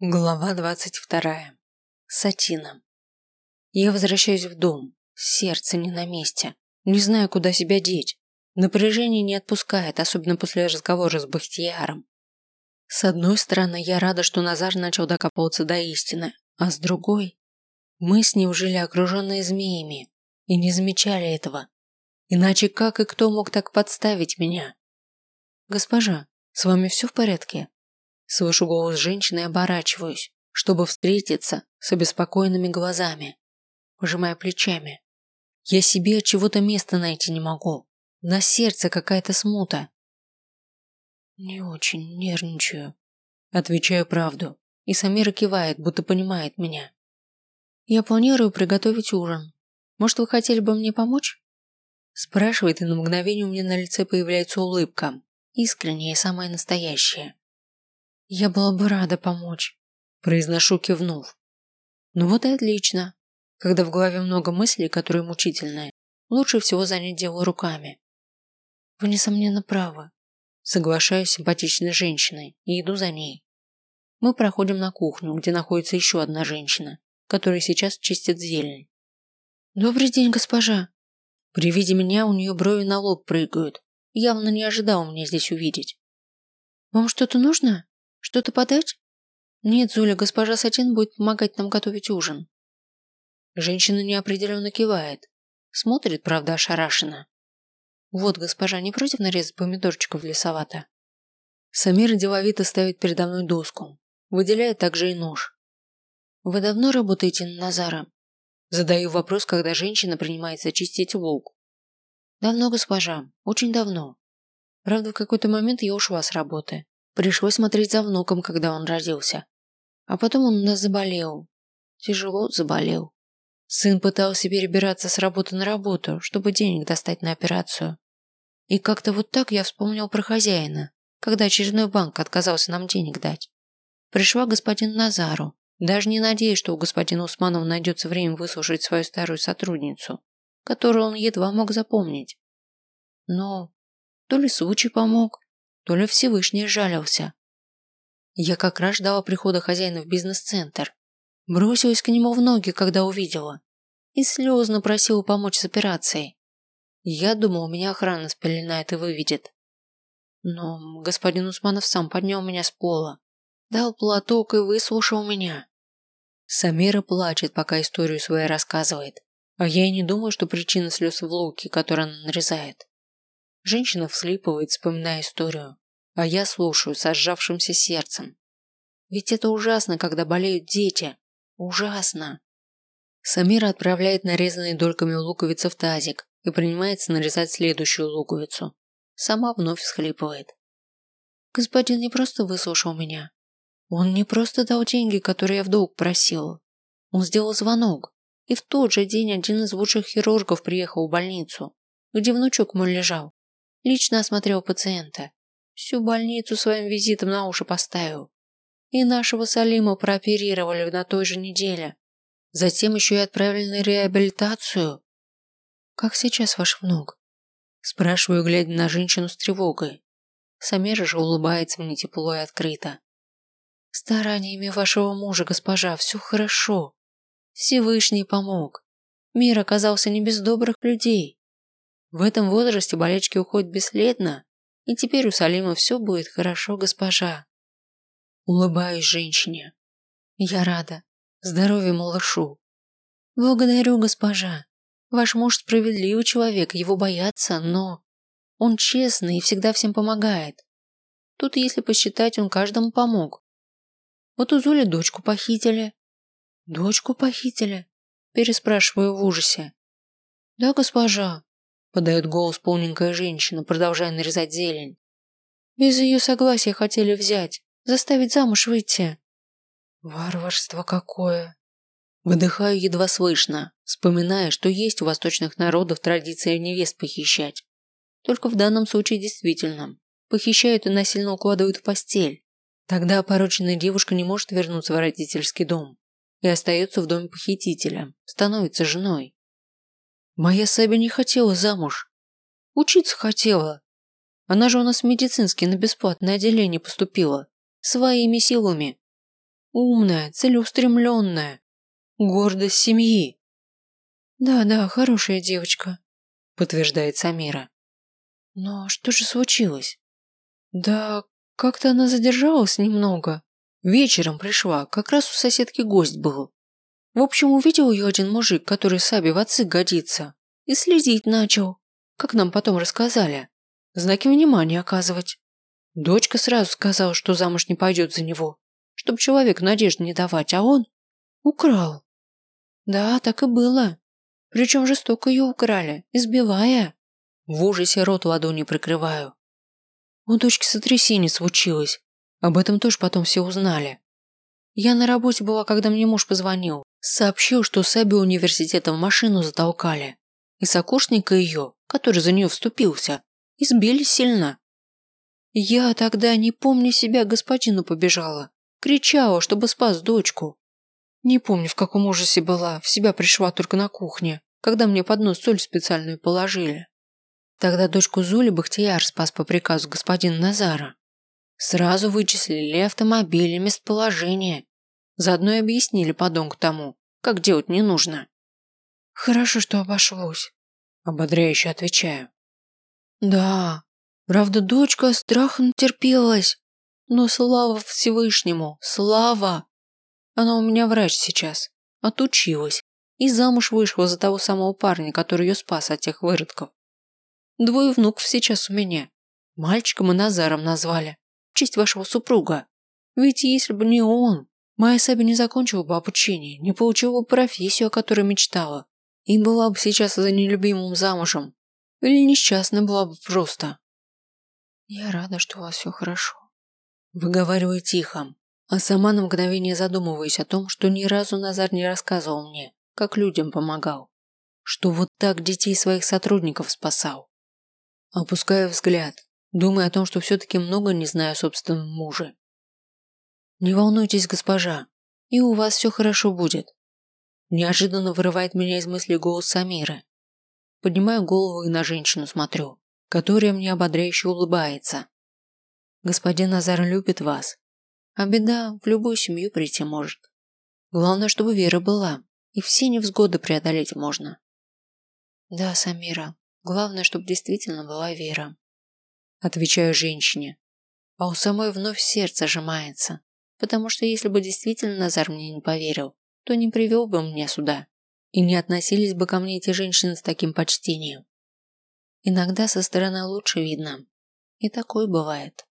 Глава двадцать вторая. Сатина. Я возвращаюсь в дом. Сердце не на месте. Не знаю, куда себя деть. Напряжение не отпускает, особенно после разговора с Бахтияром. С одной стороны, я рада, что Назар начал докапываться до истины, а с другой, мы с ним жили окруженные змеями и не замечали этого. Иначе как и кто мог так подставить меня? Госпожа, с вами все в порядке? Слышу голос женщины и оборачиваюсь, чтобы встретиться с обеспокоенными глазами, пожимая плечами. Я себе от чего-то места найти не могу. На сердце какая-то смута. Не очень нервничаю. Отвечаю правду. И Самира кивает, будто понимает меня. Я планирую приготовить ужин. Может, вы хотели бы мне помочь? Спрашивает, и на мгновение у меня на лице появляется улыбка. Искренняя и самая настоящая. Я была бы рада помочь, произношу, кивнув. Ну вот и отлично. Когда в голове много мыслей, которые мучительные, лучше всего занять дело руками. Вы, несомненно, правы. Соглашаюсь с симпатичной женщиной и иду за ней. Мы проходим на кухню, где находится еще одна женщина, которая сейчас чистит зелень. Добрый день, госпожа. При виде меня у нее брови на лоб прыгают. Явно не ожидал меня здесь увидеть. Вам что-то нужно? Что-то подать? Нет, Зуля, госпожа Сатин будет помогать нам готовить ужин. Женщина неопределенно кивает. Смотрит, правда, ошарашенно. Вот, госпожа, не против нарезать помидорчиков для салата? Самир деловито ставит передо мной доску. Выделяет также и нож. Вы давно работаете на Назара? Задаю вопрос, когда женщина принимается чистить лук. Давно, госпожа, очень давно. Правда, в какой-то момент я ушла с работы. Пришлось смотреть за внуком, когда он родился. А потом он у нас заболел. Тяжело заболел. Сын пытался перебираться с работы на работу, чтобы денег достать на операцию. И как-то вот так я вспомнил про хозяина, когда очередной банк отказался нам денег дать. Пришла господин Назару, даже не надеясь, что у господина Усманова найдется время выслушать свою старую сотрудницу, которую он едва мог запомнить. Но то ли случай помог, то ли Всевышний жалился. Я как раз ждала прихода хозяина в бизнес-центр. Бросилась к нему в ноги, когда увидела. И слезно просила помочь с операцией. Я думала, меня охрана спеленает и выведет. Но господин Усманов сам поднял меня с пола, дал платок и выслушал меня. Самира плачет, пока историю свою рассказывает. А я и не думаю, что причина слез в луке, который она нарезает. Женщина вслипывает, вспоминая историю, а я слушаю со сжавшимся сердцем. Ведь это ужасно, когда болеют дети. Ужасно. Самира отправляет нарезанные дольками луковицы в тазик и принимается нарезать следующую луковицу. Сама вновь всхлипывает. Господин не просто выслушал меня. Он не просто дал деньги, которые я в долг просил. Он сделал звонок. И в тот же день один из лучших хирургов приехал в больницу, где внучок мой лежал. Лично осмотрел пациента. Всю больницу своим визитом на уши поставил. И нашего Салима прооперировали на той же неделе. Затем еще и отправили на реабилитацию. Как сейчас ваш внук? Спрашиваю, глядя на женщину с тревогой. Самера же улыбается мне тепло и открыто. Стараниями вашего мужа, госпожа, все хорошо. Всевышний помог. Мир оказался не без добрых людей. В этом возрасте болячки уходят бесследно, и теперь у Салима все будет хорошо, госпожа. Улыбаюсь женщине. Я рада. Здоровья малышу. Благодарю, госпожа. Ваш муж справедливый человек, его боятся, но... Он честный и всегда всем помогает. Тут, если посчитать, он каждому помог. Вот у Зули дочку похитили. Дочку похитили? Переспрашиваю в ужасе. Да, госпожа, подает голос полненькая женщина, продолжая нарезать зелень. Без ее согласия хотели взять, заставить замуж выйти. Варварство какое. Выдыхаю едва слышно, вспоминая, что есть у восточных народов традиция невест похищать. Только в данном случае действительно. Похищают и насильно укладывают в постель. Тогда опороченная девушка не может вернуться в родительский дом и остается в доме похитителя, становится женой. Моя Саби не хотела замуж. Учиться хотела. Она же у нас медицинский на бесплатное отделение поступила. Своими силами. Умная, целеустремленная. Гордость семьи. Да, да, хорошая девочка, подтверждает Самира. Но что же случилось? Да, как-то она задержалась немного. Вечером пришла, как раз у соседки гость был. В общем, увидел ее один мужик, который Сабе в отцы годится, и следить начал, как нам потом рассказали. Знаки внимания оказывать. Дочка сразу сказала, что замуж не пойдет за него, чтобы человек надежды не давать, а он украл. Да, так и было. Причем жестоко ее украли, избивая. В ужасе рот ладони прикрываю. У дочки сотрясение случилось. Об этом тоже потом все узнали. Я на работе была, когда мне муж позвонил. Сообщил, что Саби университета в машину затолкали. И сокурсника ее, который за нее вступился, избили сильно. Я тогда, не помню себя, господину побежала. Кричала, чтобы спас дочку. Не помню, в каком ужасе была, в себя пришла только на кухне, когда мне под нос соль специальную положили. Тогда дочку Зули Бахтияр спас по приказу господина Назара. Сразу вычислили автомобиль и местоположение. Заодно и объяснили подонку тому, как делать не нужно. Хорошо, что обошлось. Ободряюще отвечаю. Да, правда, дочка страхом терпелась. Но слава Всевышнему, слава! Она у меня врач сейчас. Отучилась. И замуж вышла за того самого парня, который ее спас от тех выродков. Двое внуков сейчас у меня. Мальчиком и Назаром назвали. В честь вашего супруга. Ведь если бы не он, Моя Саби не закончила бы обучение, не получила бы профессию, о которой мечтала, и была бы сейчас за нелюбимым замужем. Или несчастна была бы просто. Я рада, что у вас все хорошо. Выговариваю тихо, а сама на мгновение задумываюсь о том, что ни разу Назар не рассказывал мне, как людям помогал. Что вот так детей своих сотрудников спасал. Опускаю взгляд, думая о том, что все-таки много не знаю о собственном муже «Не волнуйтесь, госпожа, и у вас все хорошо будет». Неожиданно вырывает меня из мысли голос Самиры. Поднимаю голову и на женщину смотрю, которая мне ободряюще улыбается. Господин Назар любит вас, а беда в любую семью прийти может. Главное, чтобы вера была, и все невзгоды преодолеть можно. Да, Самира, главное, чтобы действительно была вера. Отвечаю женщине, а у самой вновь сердце сжимается потому что если бы действительно Назар мне не поверил, то не привел бы меня сюда, и не относились бы ко мне эти женщины с таким почтением. Иногда со стороны лучше видно, и такое бывает.